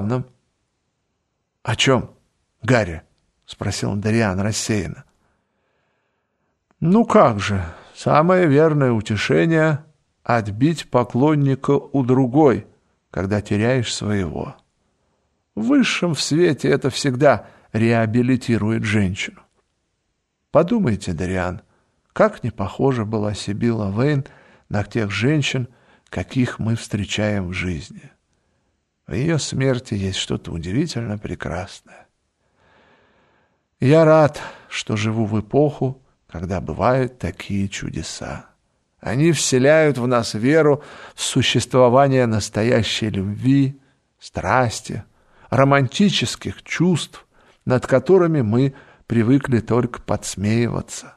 главном». «О чем, Гарри?» — спросил Дариан рассеянно. «Ну как же, самое верное утешение — отбить поклонника у другой, когда теряешь своего. В высшем свете это всегда реабилитирует женщину. Подумайте, Дариан, как не похожа была Сибила Вейн на тех женщин, каких мы встречаем в жизни. В ее смерти есть что-то удивительно прекрасное. Я рад, что живу в эпоху, когда бывают такие чудеса. Они вселяют в нас веру в существование настоящей любви, страсти, романтических чувств, над которыми мы привыкли только подсмеиваться.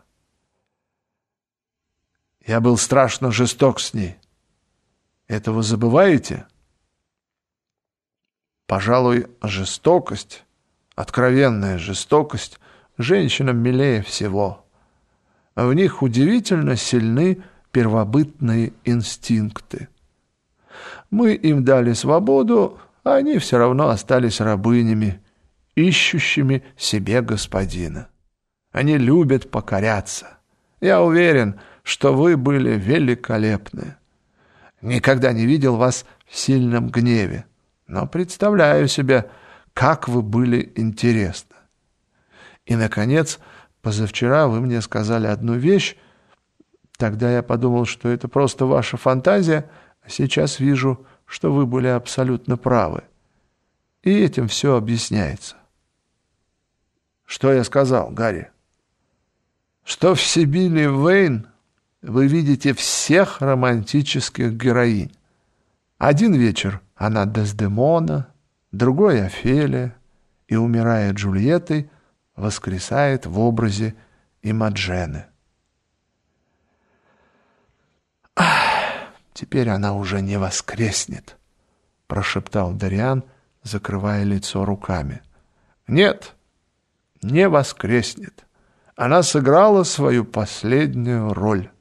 Я был страшно жесток с ней. Этого забываете? Пожалуй, жестокость, откровенная жестокость, женщинам милее всего. В них удивительно сильны первобытные инстинкты. Мы им дали свободу, а они все равно остались рабынями, ищущими себе господина. Они любят покоряться. Я уверен, что вы были великолепны. Никогда не видел вас в сильном гневе, но представляю себе, как вы были интересны. И, наконец, позавчера вы мне сказали одну вещь, тогда я подумал, что это просто ваша фантазия, а сейчас вижу, что вы были абсолютно правы. И этим все объясняется. Что я сказал, Гарри? Что в Сибиле Вейн вы видите всех романтических героинь. Один вечер она Дездемона, другой Офелия, и, умирая Джульеттой, воскресает в образе Имаджены. «Ах, теперь она уже не воскреснет», — прошептал Дариан, закрывая лицо руками. «Нет, не воскреснет. Она сыграла свою последнюю роль.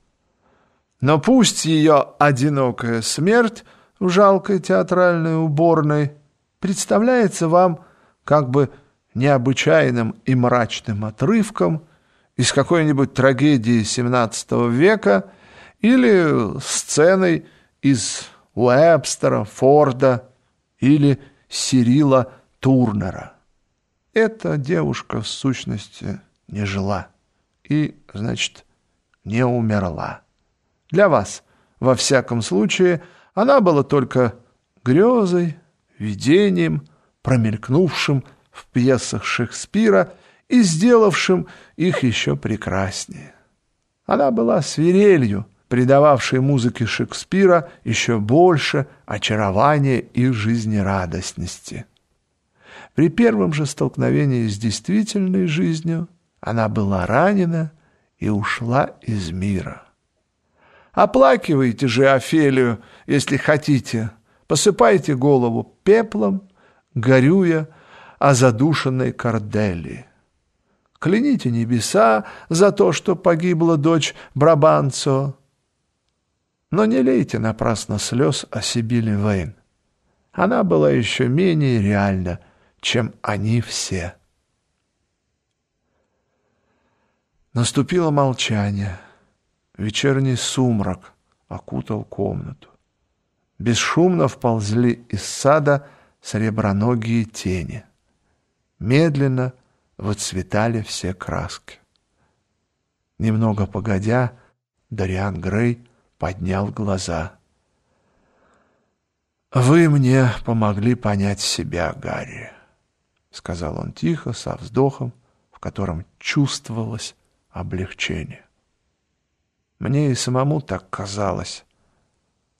Но пусть ее одинокая смерть жалкой театральной уборной представляется вам как бы необычайным и мрачным отрывком из какой-нибудь трагедии XVII века или сценой из Уэбстера, Форда или Сирила Турнера. Эта девушка в сущности не жила и, значит, не умерла. Для вас, во всяком случае, она была только грезой, видением, промелькнувшим в пьесах Шекспира и сделавшим их еще прекраснее. Она была свирелью, придававшей музыке Шекспира еще больше очарования и жизнерадостности. При первом же столкновении с действительной жизнью она была ранена и ушла из мира. Оплакивайте же Офелию, если хотите, посыпайте голову пеплом, горюя о задушенной Кордели. Кляните небеса за то, что погибла дочь Брабанцо, но не лейте напрасно слез о Сибиле Вейн. Она была еще менее реальна, чем они все. Наступило молчание. Вечерний сумрак окутал комнату. Бесшумно вползли из сада среброногие тени. Медленно выцветали все краски. Немного погодя, Дариан Грей поднял глаза. «Вы мне помогли понять себя, Гарри», — сказал он тихо, со вздохом, в котором чувствовалось облегчение. Мне и самому так казалось,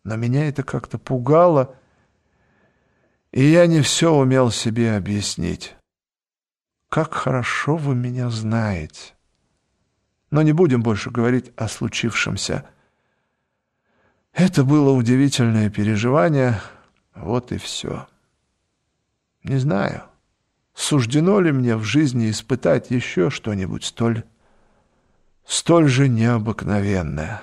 но меня это как-то пугало, и я не все умел себе объяснить. Как хорошо вы меня знаете. Но не будем больше говорить о случившемся. Это было удивительное переживание, вот и все. Не знаю, суждено ли мне в жизни испытать еще что-нибудь столь, столь же необыкновенное.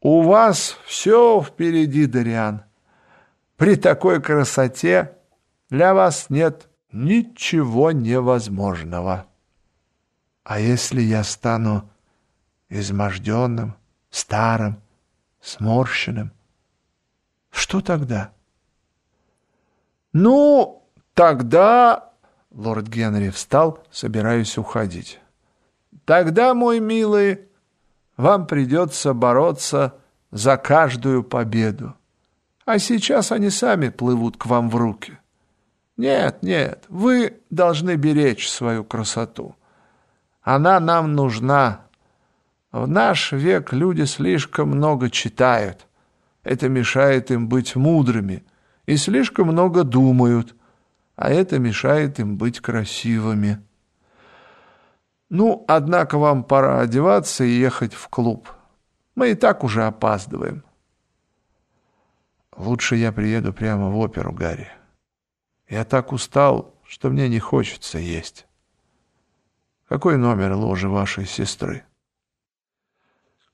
У вас все впереди, Дариан. При такой красоте Для вас нет ничего невозможного. А если я стану изможденным, старым, сморщенным, что тогда? Ну, тогда... Лорд Генри встал, собираясь уходить. Тогда, мой милый, вам придется бороться за каждую победу. А сейчас они сами плывут к вам в руки. Нет, нет, вы должны беречь свою красоту. Она нам нужна. В наш век люди слишком много читают. Это мешает им быть мудрыми. И слишком много думают. А это мешает им быть красивыми. Ну, однако вам пора одеваться и ехать в клуб. Мы и так уже опаздываем. Лучше я приеду прямо в оперу, Гарри. Я так устал, что мне не хочется есть. Какой номер ложи вашей сестры?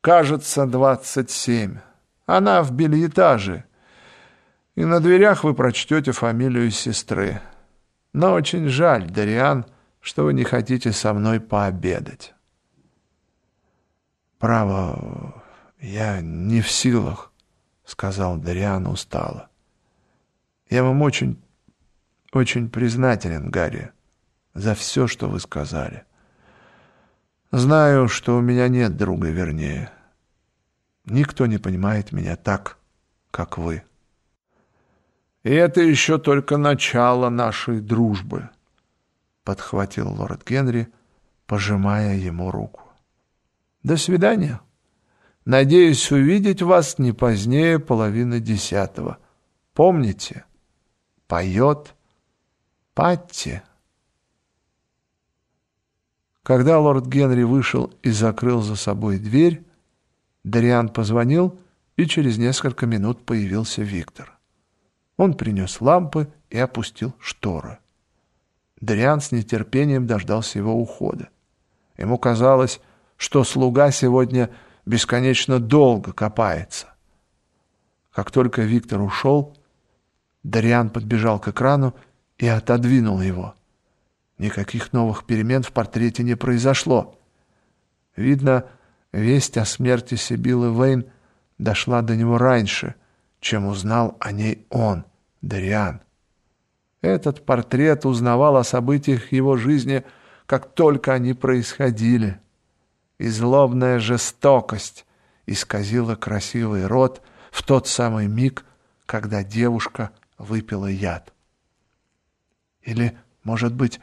Кажется, двадцать семь. Она в бельетаже. И на дверях вы прочтете фамилию сестры. Но очень жаль, Дариан, что вы не хотите со мной пообедать. Право, я не в силах, сказал Дариан устало. Я вам очень очень признателен, Гарри, за все, что вы сказали. Знаю, что у меня нет друга вернее. Никто не понимает меня так, как вы. И это еще только начало нашей дружбы, подхватил лорд Генри, пожимая ему руку. До свидания. Надеюсь увидеть вас не позднее половины десятого. Помните, поет Патти!» Когда лорд Генри вышел и закрыл за собой дверь, Дариан позвонил, и через несколько минут появился Виктор. Он принес лампы и опустил шторы. Дариан с нетерпением дождался его ухода. Ему казалось, что слуга сегодня бесконечно долго копается. Как только Виктор ушел, Дариан подбежал к экрану и отодвинул его. Никаких новых перемен в портрете не произошло. Видно, весть о смерти Сибилы Вейн дошла до него раньше, чем узнал о ней он, Дариан. Этот портрет узнавал о событиях его жизни, как только они происходили. И злобная жестокость исказила красивый рот в тот самый миг, когда девушка выпила яд. Или, может быть,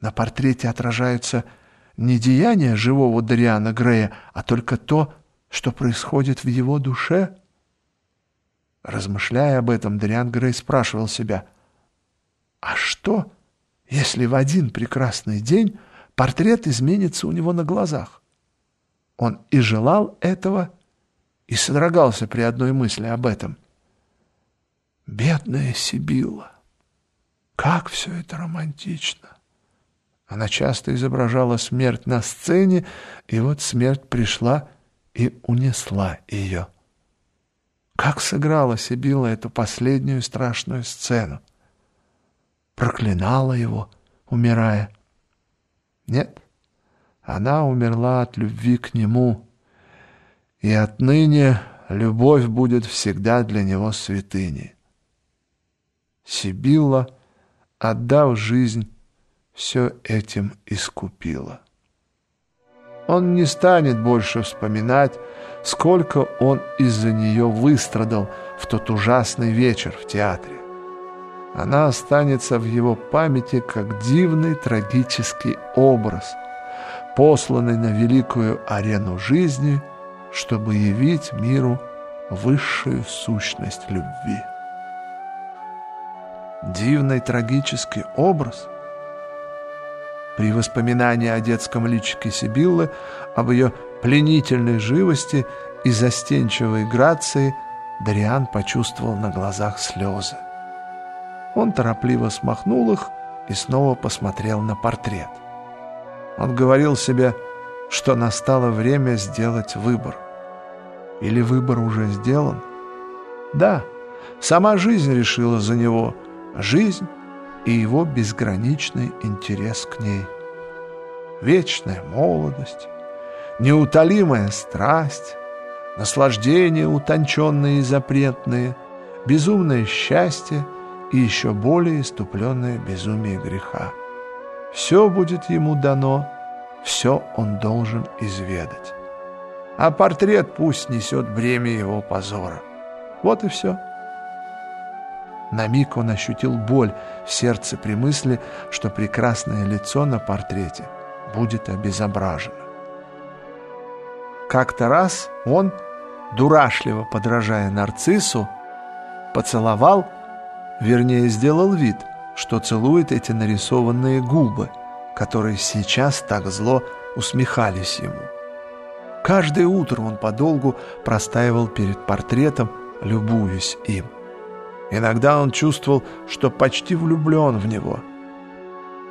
на портрете отражаются не деяния живого Дариана Грея, а только то, что происходит в его душе? Размышляя об этом, Дариан Грей спрашивал себя, а что, если в один прекрасный день портрет изменится у него на глазах? Он и желал этого, и содрогался при одной мысли об этом. Бедная Сибилла! Как все это романтично! Она часто изображала смерть на сцене, и вот смерть пришла и унесла ее. Как сыграла Сибила эту последнюю страшную сцену? Проклинала его, умирая. Нет, она умерла от любви к нему, и отныне любовь будет всегда для него святыней. Сибилла — отдав жизнь, все этим искупила. Он не станет больше вспоминать, сколько он из-за нее выстрадал в тот ужасный вечер в театре. Она останется в его памяти как дивный трагический образ, посланный на великую арену жизни, чтобы явить миру высшую сущность любви дивный трагический образ. При воспоминании о детском личике Сибиллы, об ее пленительной живости и застенчивой грации, Дариан почувствовал на глазах слезы. Он торопливо смахнул их и снова посмотрел на портрет. Он говорил себе, что настало время сделать выбор. Или выбор уже сделан? Да, сама жизнь решила за него – Жизнь и его безграничный интерес к ней. Вечная молодость, неутолимая страсть, наслаждения утонченные и запретные, безумное счастье и еще более иступленное безумие греха. Все будет ему дано, все он должен изведать. А портрет пусть несет бремя его позора. Вот и все. На миг он ощутил боль в сердце при мысли, что прекрасное лицо на портрете будет обезображено. Как-то раз он дурашливо подражая нарциссу, поцеловал, вернее, сделал вид, что целует эти нарисованные губы, которые сейчас так зло усмехались ему. Каждое утро он подолгу простаивал перед портретом, любуясь им. Иногда он чувствовал, что почти влюблен в него.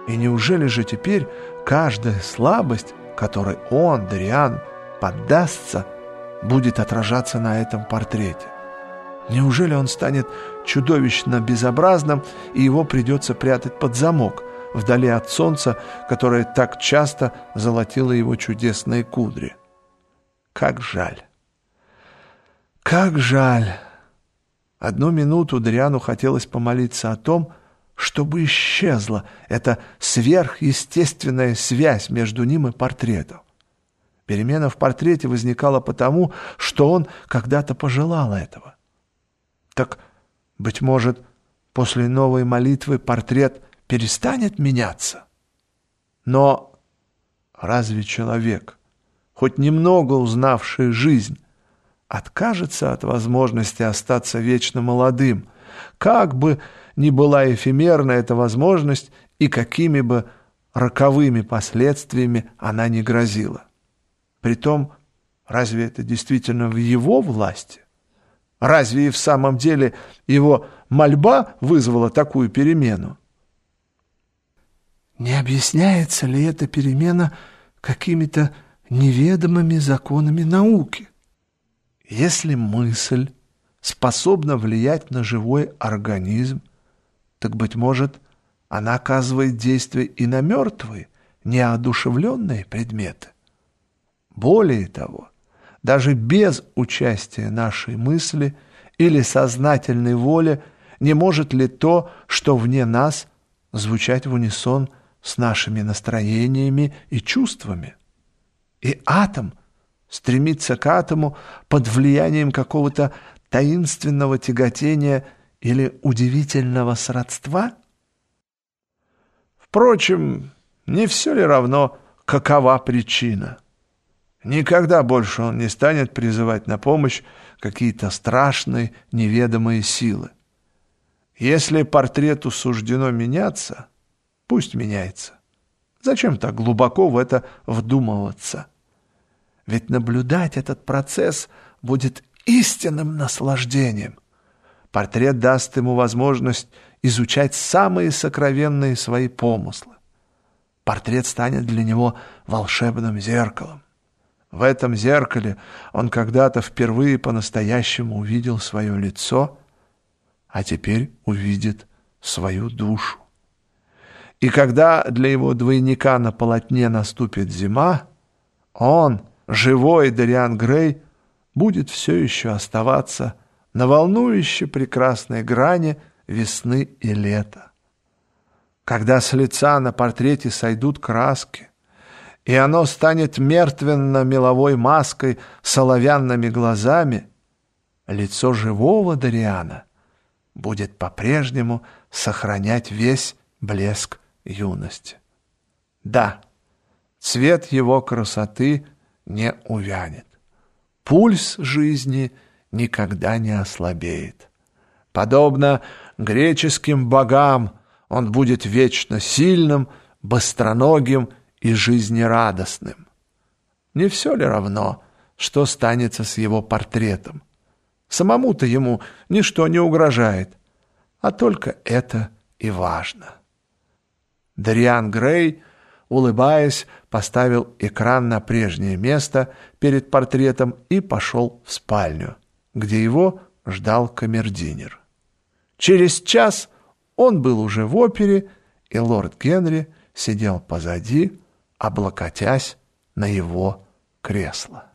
И неужели же теперь каждая слабость, которой он, Дариан, поддастся – будет отражаться на этом портрете. Неужели он станет чудовищно безобразным, и его придется прятать под замок, вдали от солнца, которое так часто золотило его чудесные кудри? Как жаль! Как жаль! Одну минуту Дриану хотелось помолиться о том, чтобы исчезла эта сверхъестественная связь между ним и портретом. Перемена в портрете возникала потому, что он когда-то пожелал этого. Так, быть может, после новой молитвы портрет перестанет меняться? Но разве человек, хоть немного узнавший жизнь, откажется от возможности остаться вечно молодым, как бы ни была эфемерна эта возможность и какими бы роковыми последствиями она не грозила? Притом, разве это действительно в его власти? Разве и в самом деле его мольба вызвала такую перемену? Не объясняется ли эта перемена какими-то неведомыми законами науки? Если мысль способна влиять на живой организм, так, быть может, она оказывает действие и на мертвые, неодушевленные предметы. Более того, даже без участия нашей мысли или сознательной воли не может ли то, что вне нас, звучать в унисон с нашими настроениями и чувствами? И атом стремится к атому под влиянием какого-то таинственного тяготения или удивительного сродства? Впрочем, не все ли равно, какова причина? Никогда больше он не станет призывать на помощь какие-то страшные неведомые силы. Если портрету суждено меняться, пусть меняется. Зачем так глубоко в это вдумываться? Ведь наблюдать этот процесс будет истинным наслаждением. Портрет даст ему возможность изучать самые сокровенные свои помыслы. Портрет станет для него волшебным зеркалом. В этом зеркале он когда-то впервые по-настоящему увидел свое лицо, а теперь увидит свою душу. И когда для его двойника на полотне наступит зима, он, живой Дариан Грей, будет все еще оставаться на волнующе прекрасной грани весны и лета. Когда с лица на портрете сойдут краски, и оно станет мертвенно-меловой маской с оловянными глазами, лицо живого Дариана будет по-прежнему сохранять весь блеск юности. Да, цвет его красоты не увянет. Пульс жизни никогда не ослабеет. Подобно греческим богам, он будет вечно сильным, быстроногим и жизнерадостным. Не все ли равно, что станется с его портретом? Самому-то ему ничто не угрожает, а только это и важно. Дариан Грей, улыбаясь, поставил экран на прежнее место перед портретом и пошел в спальню, где его ждал камердинер. Через час Он был уже в опере, и лорд Генри сидел позади, облокотясь на его кресло.